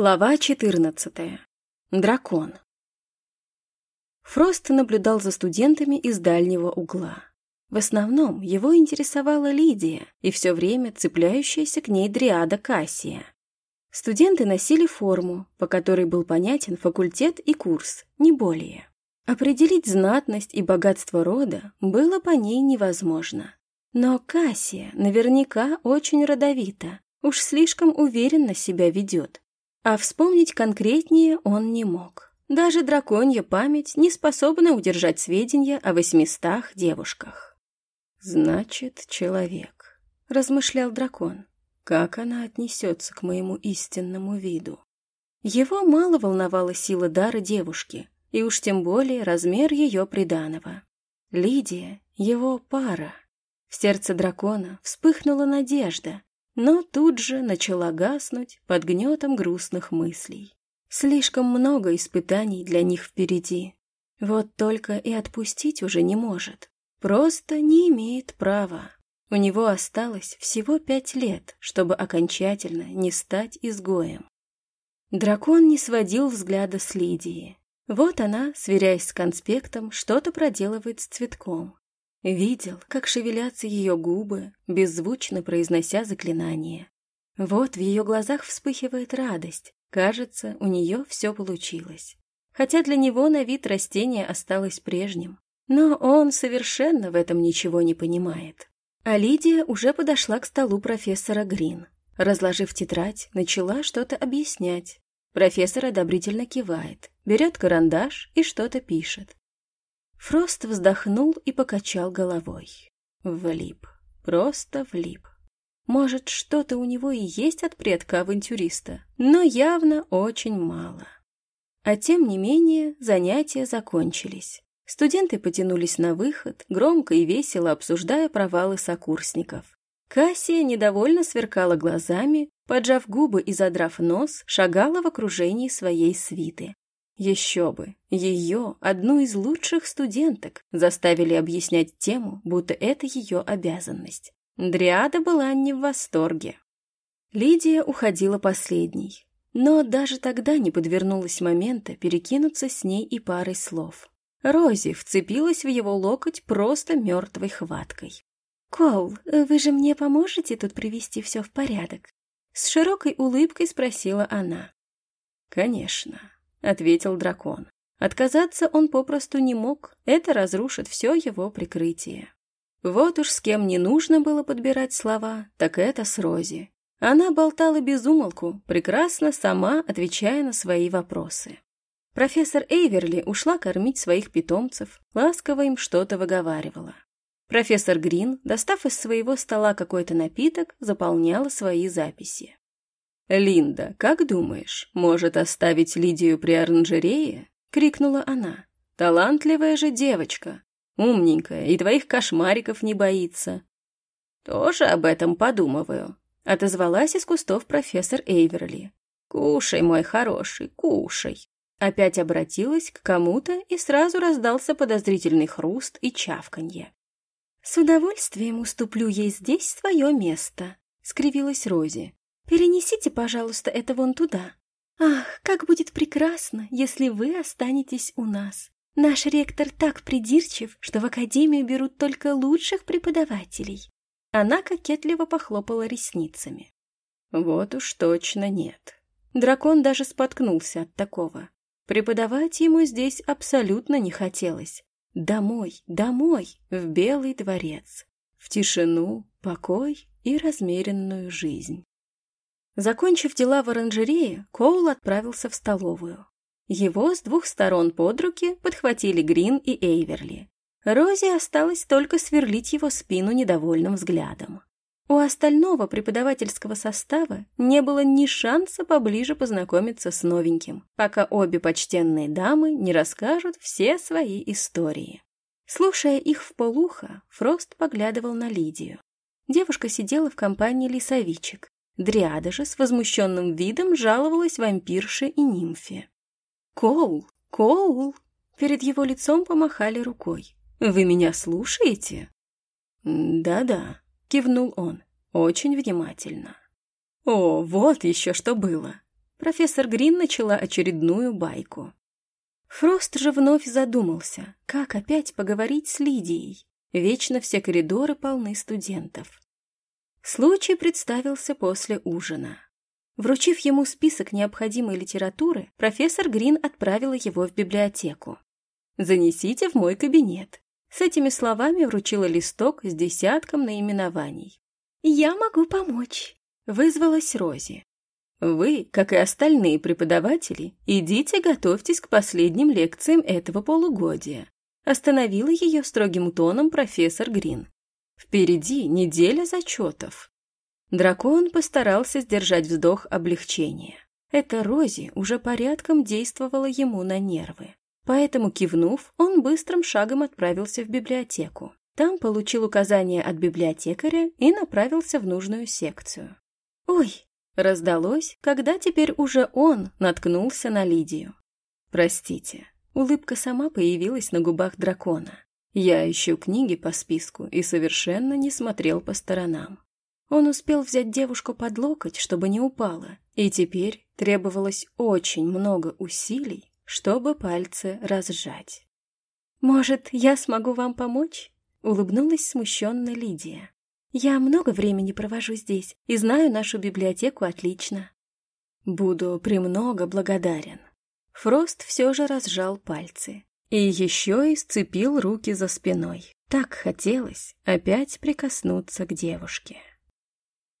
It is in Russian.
Глава 14. Дракон. Фрост наблюдал за студентами из дальнего угла. В основном его интересовала Лидия и все время цепляющаяся к ней дриада Кассия. Студенты носили форму, по которой был понятен факультет и курс, не более. Определить знатность и богатство рода было по ней невозможно. Но Кассия наверняка очень родовита, уж слишком уверенно себя ведет, а вспомнить конкретнее он не мог. Даже драконья память не способна удержать сведения о восьмистах девушках. «Значит, человек», — размышлял дракон. «Как она отнесется к моему истинному виду?» Его мало волновала сила дара девушки, и уж тем более размер ее приданого. Лидия — его пара. В сердце дракона вспыхнула надежда, но тут же начала гаснуть под гнетом грустных мыслей. Слишком много испытаний для них впереди. Вот только и отпустить уже не может. Просто не имеет права. У него осталось всего пять лет, чтобы окончательно не стать изгоем. Дракон не сводил взгляда с Лидии. Вот она, сверяясь с конспектом, что-то проделывает с цветком. Видел, как шевелятся ее губы, беззвучно произнося заклинание. Вот в ее глазах вспыхивает радость. Кажется, у нее все получилось. Хотя для него на вид растение осталось прежним. Но он совершенно в этом ничего не понимает. А Лидия уже подошла к столу профессора Грин. Разложив тетрадь, начала что-то объяснять. Профессор одобрительно кивает, берет карандаш и что-то пишет. Фрост вздохнул и покачал головой. Влип. Просто влип. Может, что-то у него и есть от предка-авантюриста, но явно очень мало. А тем не менее, занятия закончились. Студенты потянулись на выход, громко и весело обсуждая провалы сокурсников. Кассия недовольно сверкала глазами, поджав губы и задрав нос, шагала в окружении своей свиты. Еще бы, ее, одну из лучших студенток, заставили объяснять тему, будто это ее обязанность. Дриада была не в восторге. Лидия уходила последней, но даже тогда не подвернулось момента перекинуться с ней и парой слов. Рози вцепилась в его локоть просто мертвой хваткой. «Коул, вы же мне поможете тут привести все в порядок?» С широкой улыбкой спросила она. «Конечно», — ответил дракон. Отказаться он попросту не мог, это разрушит все его прикрытие. Вот уж с кем не нужно было подбирать слова, так это с Рози. Она болтала без умолку, прекрасно сама отвечая на свои вопросы. Профессор Эйверли ушла кормить своих питомцев, ласково им что-то выговаривала. Профессор Грин, достав из своего стола какой-то напиток, заполняла свои записи. «Линда, как думаешь, может оставить Лидию при оранжерее?» — крикнула она. «Талантливая же девочка, умненькая и твоих кошмариков не боится». «Тоже об этом подумываю», — отозвалась из кустов профессор Эйверли. «Кушай, мой хороший, кушай». Опять обратилась к кому-то и сразу раздался подозрительный хруст и чавканье. «С удовольствием уступлю ей здесь свое место», — скривилась Рози. Перенесите, пожалуйста, это вон туда. Ах, как будет прекрасно, если вы останетесь у нас. Наш ректор так придирчив, что в академию берут только лучших преподавателей. Она кокетливо похлопала ресницами. Вот уж точно нет. Дракон даже споткнулся от такого. Преподавать ему здесь абсолютно не хотелось. Домой, домой, в Белый дворец. В тишину, покой и размеренную жизнь. Закончив дела в оранжерее, Коул отправился в столовую. Его с двух сторон под руки подхватили Грин и Эйверли. Рози осталось только сверлить его спину недовольным взглядом. У остального преподавательского состава не было ни шанса поближе познакомиться с новеньким, пока обе почтенные дамы не расскажут все свои истории. Слушая их в полухо, Фрост поглядывал на Лидию. Девушка сидела в компании лесовичек, Дриада же с возмущенным видом жаловалась вампирше и нимфе. «Коул! Коул!» Перед его лицом помахали рукой. «Вы меня слушаете?» «Да-да», — кивнул он, очень внимательно. «О, вот еще что было!» профессор Грин начала очередную байку. Фрост же вновь задумался, как опять поговорить с Лидией. Вечно все коридоры полны студентов. Случай представился после ужина. Вручив ему список необходимой литературы, профессор Грин отправила его в библиотеку. «Занесите в мой кабинет». С этими словами вручила листок с десятком наименований. «Я могу помочь», — вызвалась Рози. Вы, как и остальные преподаватели, идите готовьтесь к последним лекциям этого полугодия. Остановила ее строгим тоном профессор Грин. Впереди неделя зачетов. Дракон постарался сдержать вздох облегчения. Эта Рози уже порядком действовала ему на нервы. Поэтому, кивнув, он быстрым шагом отправился в библиотеку. Там получил указание от библиотекаря и направился в нужную секцию. «Ой, Раздалось, когда теперь уже он наткнулся на Лидию. «Простите». Улыбка сама появилась на губах дракона. Я ищу книги по списку и совершенно не смотрел по сторонам. Он успел взять девушку под локоть, чтобы не упала, и теперь требовалось очень много усилий, чтобы пальцы разжать. «Может, я смогу вам помочь?» — улыбнулась смущенно Лидия. Я много времени провожу здесь и знаю нашу библиотеку отлично. Буду премного благодарен. Фрост все же разжал пальцы и еще и сцепил руки за спиной. Так хотелось опять прикоснуться к девушке.